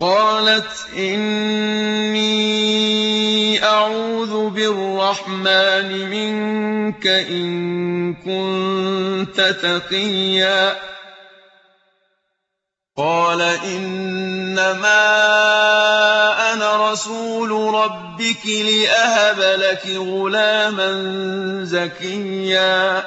قالت إني أعوذ بالرحمن منك إن كنت تقيا. قال إنما أنا رسول ربك لأهب لك غلاما زكيا.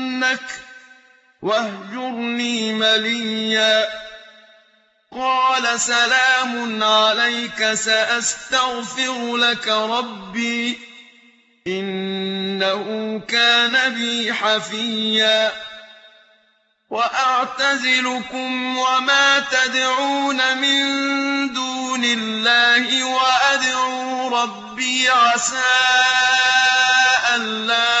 واهجرني مليا. قال سلام عليك سأستغفر لك ربي إنه كان بي حفيا. وأعتزلكم وما تدعون من دون الله وأدعو ربي عسى ألا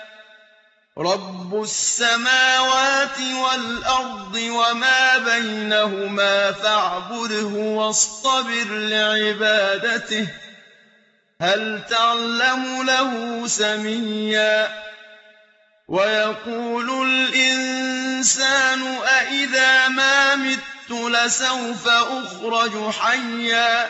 رب السماوات والأرض وما بينهما فاعبده واصطبر لعبادته هل تعلم له سميا وَيَقُولُ الْإِنسَانُ أَإِذَا مَا مِتُّ لَسَوْفَ أُخْرَجُ حَيًّا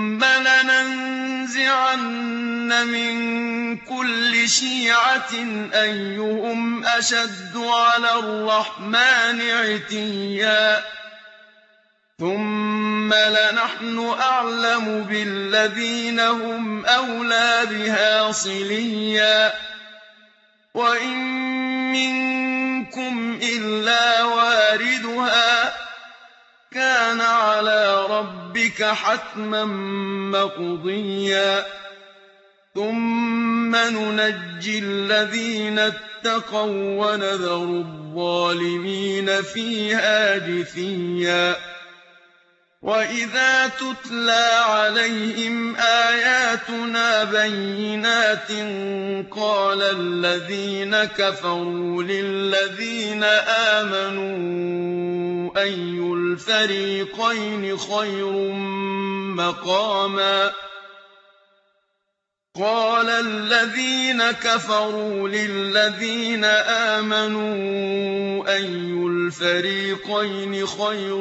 لَنَنزِعَنَّ مِن كُلِّ شِيعَةٍ أَيُّهُمْ أَشَدُّ عَلَى الرَّحْمَٰنِ عِتِيًّا ثُمَّ لَنَحْنُ أَعْلَمُ بِالَّذِينَ هُمْ أَوْلَىٰ بِهَا صِلِيًّا وَإِن رَبِّكَ حَتْمًا مَّقْضِيًّا. ثُمَّ نُنَجِّي الَّذِينَ اتَّقَوا وَّنَذَرُ الظَّالِمِينَ فِيهَا جِثِيًّا. وَإِذَا تُتْلَىٰ عَلَيْهِمْ آيَاتُنَا بَيِّنَاتٍ قَالَ الَّذِينَ كَفَرُوا لِلَّذِينَ آمَنُوا أَيُّ الْفَرِيقَيْنِ خَيْرٌ مَّقَامًا قَالَ الَّذِينَ كَفَرُوا لِلَّذِينَ آمَنُوا أَيُّ الْفَرِيقَيْنِ خَيْرٌ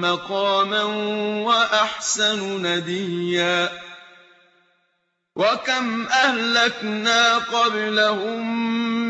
مَّقَامًا وَأَحْسَنُ نَدِيًّا وَكَمْ أَهْلَكْنَا قَبْلَهُم